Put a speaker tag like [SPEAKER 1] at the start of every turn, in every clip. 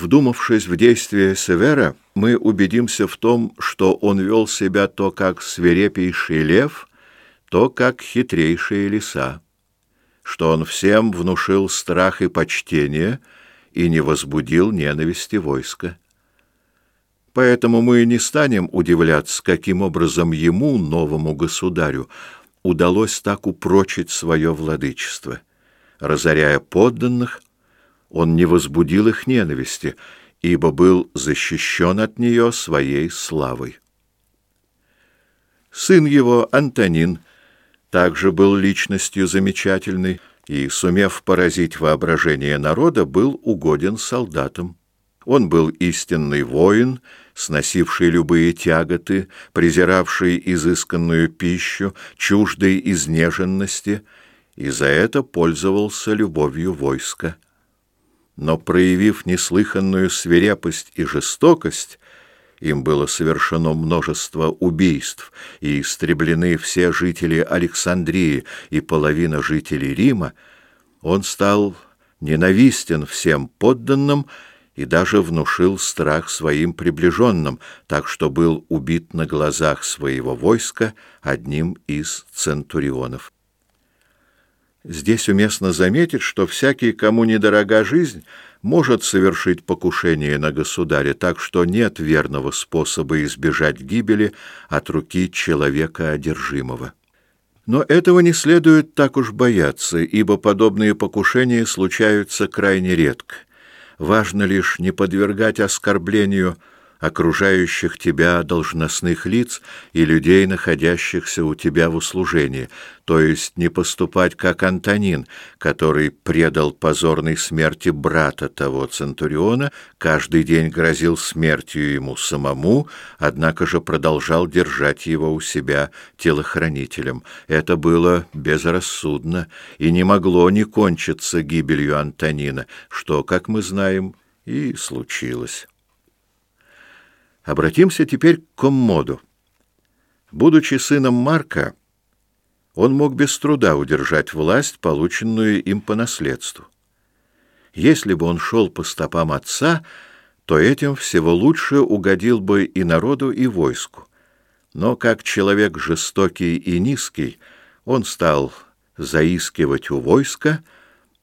[SPEAKER 1] Вдумавшись в действия Севера, мы убедимся в том, что он вел себя то как свирепейший лев, то как хитрейшие лиса, что он всем внушил страх и почтение и не возбудил ненависти войска. Поэтому мы не станем удивляться, каким образом ему, новому государю, удалось так упрочить свое владычество. Разоряя подданных, он не возбудил их ненависти, ибо был защищен от нее своей славой. Сын его, Антонин, также был личностью замечательной и, сумев поразить воображение народа, был угоден солдатам. Он был истинный воин, сносивший любые тяготы, презиравший изысканную пищу, чуждой изнеженности, и за это пользовался любовью войска но проявив неслыханную свирепость и жестокость, им было совершено множество убийств, и истреблены все жители Александрии и половина жителей Рима, он стал ненавистен всем подданным и даже внушил страх своим приближенным, так что был убит на глазах своего войска одним из центурионов. Здесь уместно заметить, что всякий, кому недорога жизнь, может совершить покушение на государя, так что нет верного способа избежать гибели от руки человека одержимого. Но этого не следует так уж бояться, ибо подобные покушения случаются крайне редко. Важно лишь не подвергать оскорблению окружающих тебя должностных лиц и людей, находящихся у тебя в услужении, то есть не поступать как Антонин, который предал позорной смерти брата того Центуриона, каждый день грозил смертью ему самому, однако же продолжал держать его у себя телохранителем. Это было безрассудно и не могло не кончиться гибелью Антонина, что, как мы знаем, и случилось. Обратимся теперь к Коммоду. Будучи сыном Марка, он мог без труда удержать власть, полученную им по наследству. Если бы он шел по стопам отца, то этим всего лучше угодил бы и народу, и войску. Но как человек жестокий и низкий, он стал заискивать у войска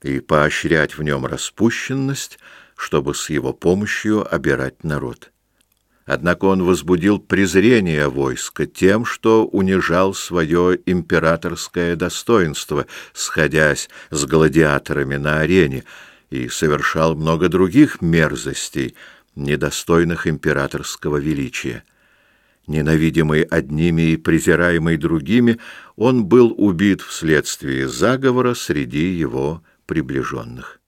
[SPEAKER 1] и поощрять в нем распущенность, чтобы с его помощью обирать народ. Однако он возбудил презрение войска тем, что унижал свое императорское достоинство, сходясь с гладиаторами на арене, и совершал много других мерзостей, недостойных императорского величия. Ненавидимый одними и презираемый другими, он был убит вследствие заговора среди его приближенных.